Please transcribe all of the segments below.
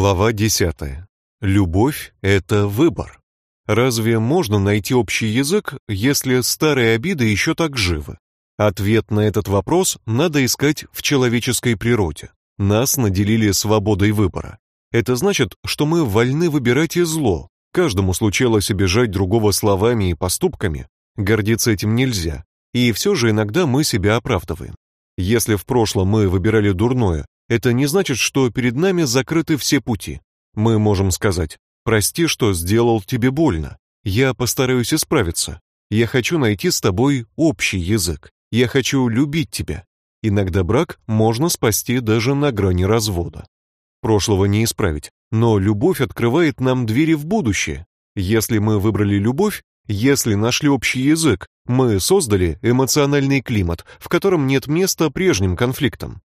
Глава 10. Любовь это выбор. Разве можно найти общий язык, если старые обиды еще так живы? Ответ на этот вопрос надо искать в человеческой природе. Нас наделили свободой выбора. Это значит, что мы вольны выбирать и зло. Каждому случалось обижать другого словами и поступками. Гордиться этим нельзя. И все же иногда мы себя оправдываем. Если в прошлом мы выбирали дурное, это не значит, что перед нами закрыты все пути. Мы можем сказать: "Прости, что сделал тебе больно. Я постараюсь исправиться. Я хочу найти с тобой общий язык. Я хочу любить тебя". Иногда брак можно спасти даже на грани развода. Прошлого не исправить, но любовь открывает нам двери в будущее. Если мы выбрали любовь, если нашли общий язык, мы создали эмоциональный климат, в котором нет места прежним конфликтам.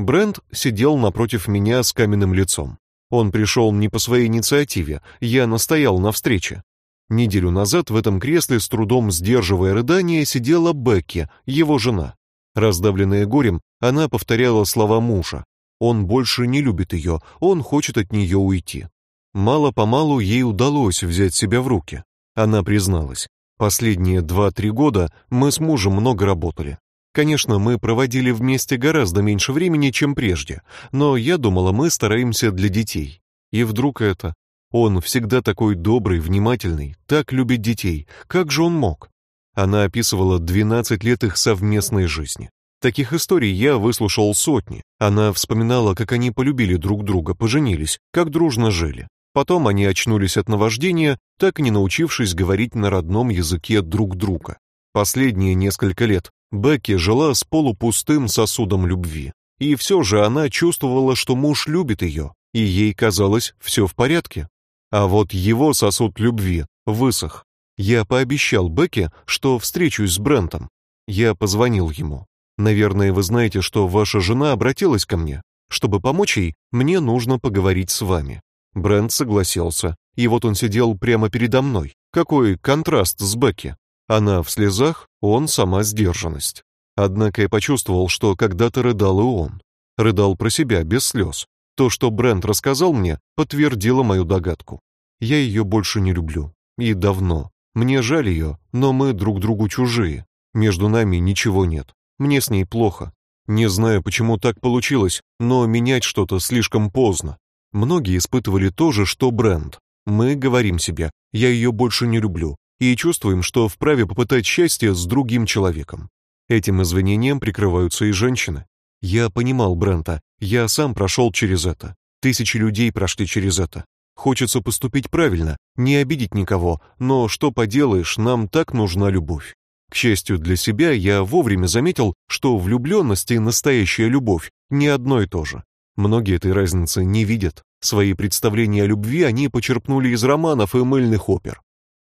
Брент сидел напротив меня с каменным лицом. Он пришел не по своей инициативе, я настоял на встрече. Неделю назад в этом кресле с трудом сдерживая рыдания сидела Бекки, его жена. Раздавленная горем, она повторяла слова мужа. Он больше не любит ее, он хочет от нее уйти. Мало-помалу ей удалось взять себя в руки. Она призналась: "Последние два-три года мы с мужем много работали. Конечно, мы проводили вместе гораздо меньше времени, чем прежде, но я думала, мы стараемся для детей. И вдруг это. Он всегда такой добрый, внимательный, так любит детей. Как же он мог? Она описывала 12 лет их совместной жизни. Таких историй я выслушал сотни. Она вспоминала, как они полюбили друг друга, поженились, как дружно жили. Потом они очнулись от наваждения, так и не научившись говорить на родном языке друг друга. Последние несколько лет Бекки жила с полупустым сосудом любви, и все же она чувствовала, что муж любит ее, и ей казалось все в порядке. А вот его сосуд любви высох. Я пообещал Бекке, что встречусь с Брентом. Я позвонил ему. Наверное, вы знаете, что ваша жена обратилась ко мне. Чтобы помочь ей, мне нужно поговорить с вами. Брент согласился, и вот он сидел прямо передо мной. Какой контраст с Бекки. Она в слезах, он сама сдержанность. Однако я почувствовал, что когда-то рыдал и он. Рыдал про себя, без слез. То, что Брент рассказал мне, подтвердило мою догадку. Я ее больше не люблю. И давно. Мне жаль ее, но мы друг другу чужие. Между нами ничего нет. Мне с ней плохо. Не знаю, почему так получилось, но менять что-то слишком поздно. Многие испытывали то же, что Брент. Мы говорим себе: "Я ее больше не люблю", и чувствуем, что вправе попытать счастье с другим человеком. Этим извинением прикрываются и женщины. Я понимал Брента, я сам прошел через это. Тысячи людей прошли через это. Хочется поступить правильно, не обидеть никого, но что поделаешь, нам так нужна любовь. К счастью для себя, я вовремя заметил, что влюбленность и настоящая любовь не одно и то же. Многие этой разницы не видят. Свои представления о любви они почерпнули из романов и мыльных опер.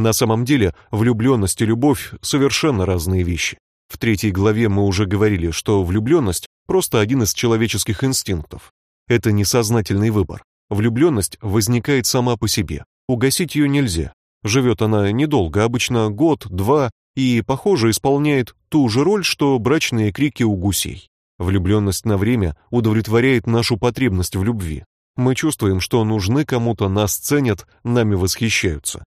На самом деле, влюбленность и любовь совершенно разные вещи. В третьей главе мы уже говорили, что влюбленность просто один из человеческих инстинктов. Это несознательный выбор. Влюбленность возникает сама по себе. Угасить ее нельзя. Живет она недолго, обычно год, два, и, похоже, исполняет ту же роль, что брачные крики у гусей. Влюбленность на время удовлетворяет нашу потребность в любви. Мы чувствуем, что нужны кому-то, нас ценят, нами восхищаются.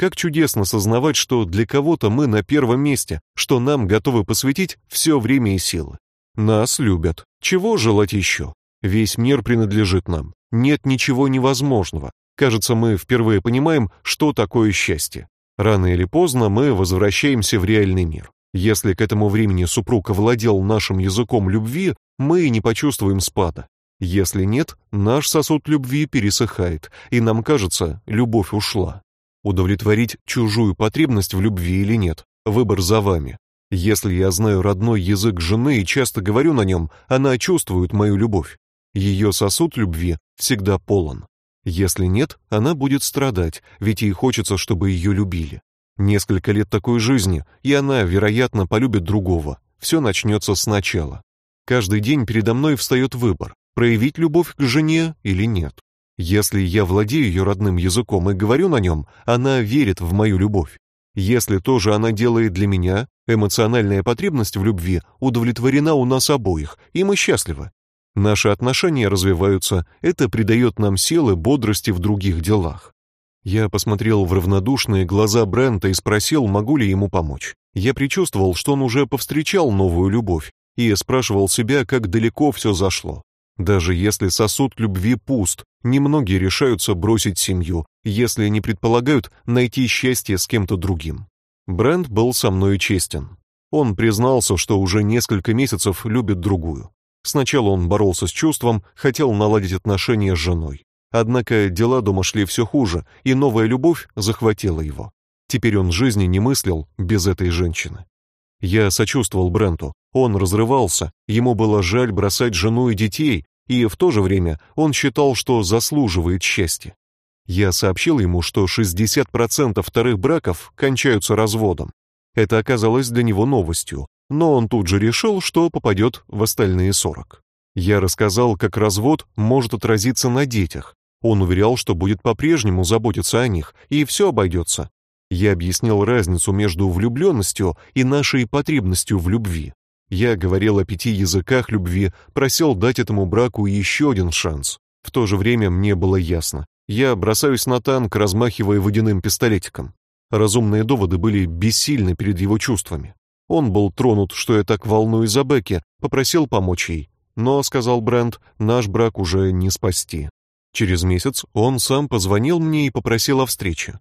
Как чудесно сознавать, что для кого-то мы на первом месте, что нам готовы посвятить все время и силы. Нас любят. Чего желать еще? Весь мир принадлежит нам. Нет ничего невозможного. Кажется, мы впервые понимаем, что такое счастье. Рано или поздно мы возвращаемся в реальный мир. Если к этому времени супруг овладел нашим языком любви, мы не почувствуем спада. Если нет, наш сосуд любви пересыхает, и нам кажется, любовь ушла. Удовлетворить чужую потребность в любви или нет выбор за вами. Если я знаю родной язык жены и часто говорю на нем, она чувствует мою любовь. Ее сосуд любви всегда полон. Если нет, она будет страдать, ведь ей хочется, чтобы ее любили. Несколько лет такой жизни, и она, вероятно, полюбит другого. Все начнется сначала. Каждый день передо мной встает выбор: проявить любовь к жене или нет. Если я владею ее родным языком и говорю на нем, она верит в мою любовь. Если то же она делает для меня, эмоциональная потребность в любви удовлетворена у нас обоих, и мы счастливы. Наши отношения развиваются, это придает нам силы, бодрости в других делах. Я посмотрел в равнодушные глаза Брента и спросил, могу ли ему помочь. Я предчувствовал, что он уже повстречал новую любовь, и спрашивал себя, как далеко все зашло. Даже если сосуд любви пуст, немногие решаются бросить семью, если не предполагают найти счастье с кем-то другим. Брент был со мной честен. Он признался, что уже несколько месяцев любит другую. Сначала он боролся с чувством, хотел наладить отношения с женой. Однако дела дома шли все хуже, и новая любовь захватила его. Теперь он жизни не мыслил без этой женщины. Я сочувствовал Бренту. Он разрывался, ему было жаль бросать жену и детей, и в то же время он считал, что заслуживает счастья. Я сообщил ему, что 60% вторых браков кончаются разводом. Это оказалось для него новостью, но он тут же решил, что попадет в остальные 40. Я рассказал, как развод может отразиться на детях. Он уверял, что будет по-прежнему заботиться о них, и все обойдется. Я объяснил разницу между влюбленностью и нашей потребностью в любви. Я говорил о пяти языках любви, просил дать этому браку еще один шанс. В то же время мне было ясно, я бросаюсь на танк, размахивая водяным пистолетиком. Разумные доводы были бессильны перед его чувствами. Он был тронут, что я так волнуюсь за Бекки, попросил помочь ей. Но, сказал Брент, наш брак уже не спасти. Через месяц он сам позвонил мне и попросил о встрече.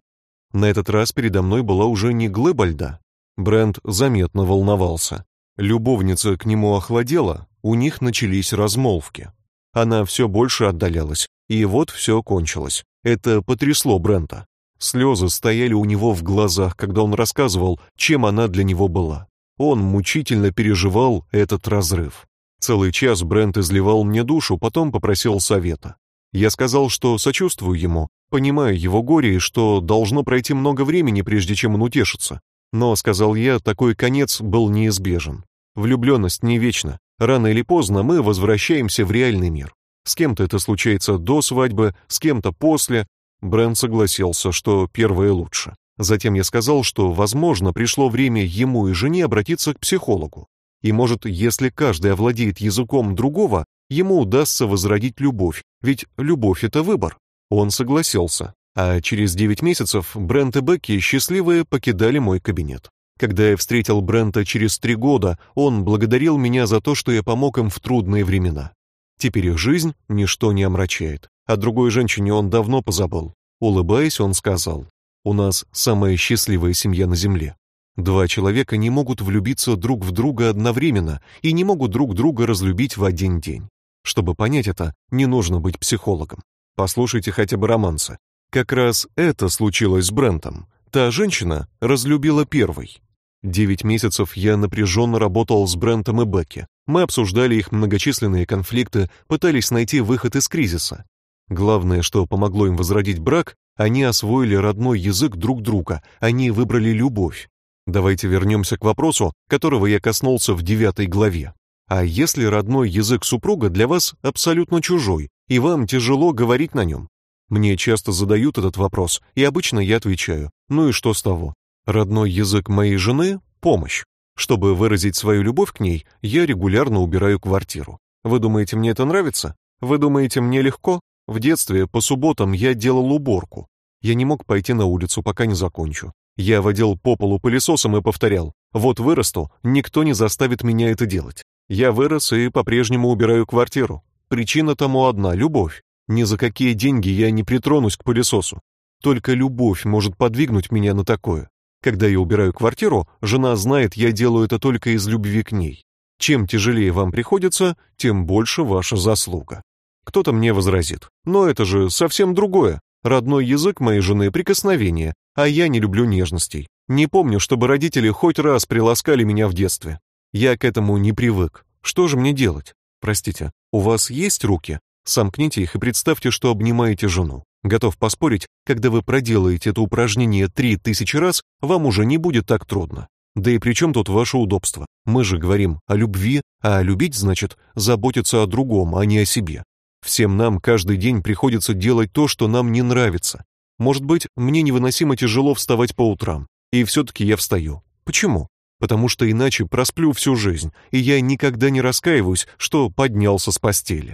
На этот раз передо мной была уже не глыба льда. Брент заметно волновался. Любовница к нему охладела, у них начались размолвки. Она все больше отдалялась, и вот все кончилось. Это потрясло Брента. Слезы стояли у него в глазах, когда он рассказывал, чем она для него была. Он мучительно переживал этот разрыв. Целый час Брент изливал мне душу, потом попросил совета. Я сказал, что сочувствую ему, понимаю его горе и что должно пройти много времени, прежде чем он утешится. Но, сказал я, такой конец был неизбежен. Влюбленность не вечна. Рано или поздно мы возвращаемся в реальный мир. С кем-то это случается до свадьбы, с кем-то после. Брент согласился, что первое лучше. Затем я сказал, что, возможно, пришло время ему и жене обратиться к психологу. И может, если каждый овладеет языком другого, ему удастся возродить любовь, ведь любовь это выбор. Он согласился. А через девять месяцев Брент и Бекки счастливые покидали мой кабинет. Когда я встретил Брента через три года, он благодарил меня за то, что я помог им в трудные времена. Теперь их жизнь ничто не омрачает. О другой женщине он давно позабыл. Улыбаясь, он сказал: "У нас самая счастливая семья на земле. Два человека не могут влюбиться друг в друга одновременно и не могут друг друга разлюбить в один день. Чтобы понять это, не нужно быть психологом. Послушайте хотя бы романсы. Как раз это случилось с Брентом. Та женщина разлюбила первой, Девять месяцев я напряженно работал с Брентом и Бекки. Мы обсуждали их многочисленные конфликты, пытались найти выход из кризиса. Главное, что помогло им возродить брак, они освоили родной язык друг друга, они выбрали любовь. Давайте вернемся к вопросу, которого я коснулся в девятой главе. А если родной язык супруга для вас абсолютно чужой, и вам тяжело говорить на нем? Мне часто задают этот вопрос, и обычно я отвечаю: "Ну и что с того? Родной язык моей жены помощь. Чтобы выразить свою любовь к ней, я регулярно убираю квартиру. Вы думаете, мне это нравится? Вы думаете, мне легко? В детстве по субботам я делал уборку. Я не мог пойти на улицу, пока не закончу. Я водил по полу пылесосом и повторял: "Вот вырасту, никто не заставит меня это делать". Я вырос и по-прежнему убираю квартиру. Причина тому одна любовь. Ни за какие деньги я не притронусь к пылесосу. Только любовь может подвигнуть меня на такое. Когда я убираю квартиру, жена знает, я делаю это только из любви к ней. Чем тяжелее вам приходится, тем больше ваша заслуга. Кто-то мне возразит: "Но это же совсем другое. Родной язык моей жены прикосновение, а я не люблю нежностей. Не помню, чтобы родители хоть раз приласкали меня в детстве. Я к этому не привык. Что же мне делать? Простите, у вас есть руки? Сомкните их и представьте, что обнимаете жену. Готов поспорить, когда вы проделаете это упражнение три тысячи раз, вам уже не будет так трудно. Да и при чем тут ваше удобство? Мы же говорим о любви, а любить значит заботиться о другом, а не о себе. Всем нам каждый день приходится делать то, что нам не нравится. Может быть, мне невыносимо тяжело вставать по утрам, и все таки я встаю. Почему? Потому что иначе просплю всю жизнь, и я никогда не раскаиваюсь, что поднялся с постели.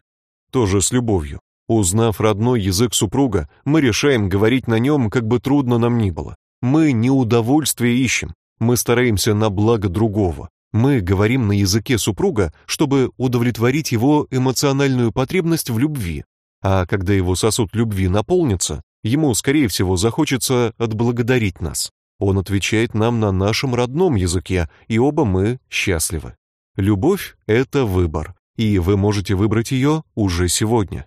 Тоже с любовью. Узнав родной язык супруга, мы решаем говорить на нем, как бы трудно нам ни было. Мы не удовольствие ищем, мы стараемся на благо другого. Мы говорим на языке супруга, чтобы удовлетворить его эмоциональную потребность в любви. А когда его сосуд любви наполнится, ему, скорее всего, захочется отблагодарить нас. Он отвечает нам на нашем родном языке, и оба мы счастливы. Любовь это выбор, и вы можете выбрать ее уже сегодня.